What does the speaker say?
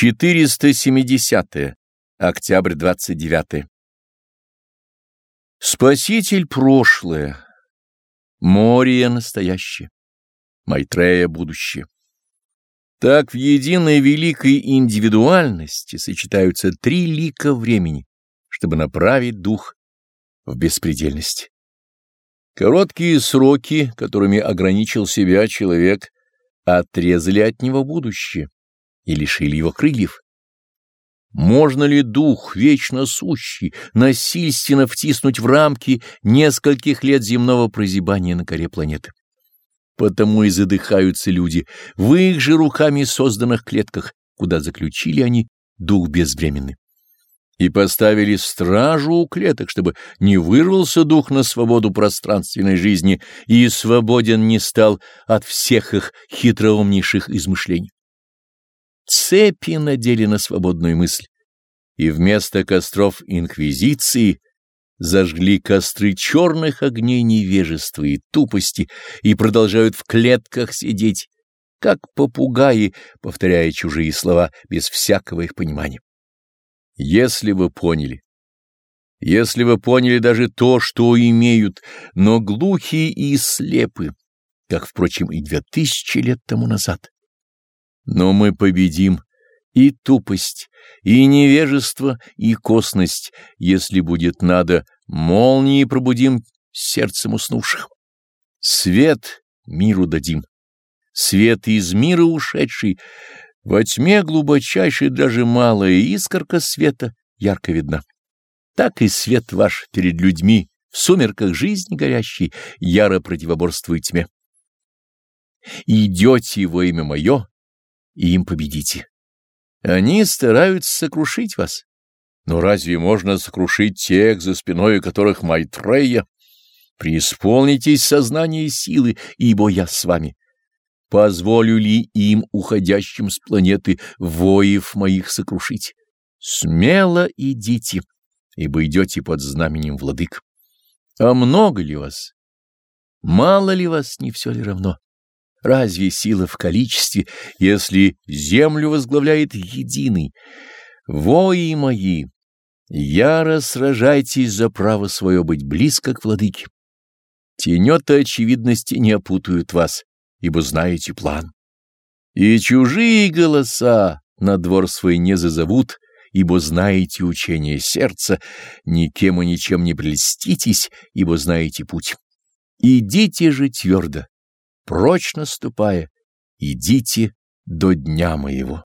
470. -е, октябрь 29. Спаситель прошлое, Мория настоящее, Майтрея будущее. Так в единой великой индивидуальности сочетаются три лика времени, чтобы направить дух в беспредельность. Короткие сроки, которыми ограничил себя человек, отрезали от него будущее и лишили его крыльев. Можно ли дух, вечно сущий, насильственно втиснуть в рамки нескольких лет земного прозябания на коре планеты? Потому и задыхаются люди в их же руками созданных клетках, куда заключили они дух безвременный. И поставили стражу у клеток, чтобы не вырвался дух на свободу пространственной жизни и свободен не стал от всех их хитроумнейших измышлений цепи надели на свободную мысль, и вместо костров инквизиции зажгли костры черных огней невежества и тупости и продолжают в клетках сидеть, как попугаи, повторяя чужие слова без всякого их понимания. Если вы поняли, если вы поняли даже то, что имеют, но глухие и слепы, как, впрочем, и две тысячи лет тому назад, но мы победим и тупость, и невежество, и косность, если будет надо, молнии пробудим сердцем уснувших. Свет миру дадим, свет из мира ушедший, во тьме глубочайшей даже малая искорка света ярко видна. Так и свет ваш перед людьми в сумерках жизни горящей яро противоборствует тьме. Идете во имя мое, и им победите. Они стараются сокрушить вас. Но разве можно сокрушить тех, за спиной которых Майтрея? Преисполнитесь сознания и силы, ибо я с вами. Позволю ли им, уходящим с планеты, воев моих сокрушить? Смело идите, ибо идете под знаменем владык. А много ли вас? Мало ли вас, не все ли равно? Разве сила в количестве, если землю возглавляет единый? Вои мои, яро сражайтесь за право свое быть близко к владыке. Тенета очевидности не опутают вас, ибо знаете план. И чужие голоса на двор свой не зазовут, ибо знаете учение сердца, никем и ничем не прельститесь, ибо знаете путь. Идите же твердо, прочно ступая, идите до дня моего.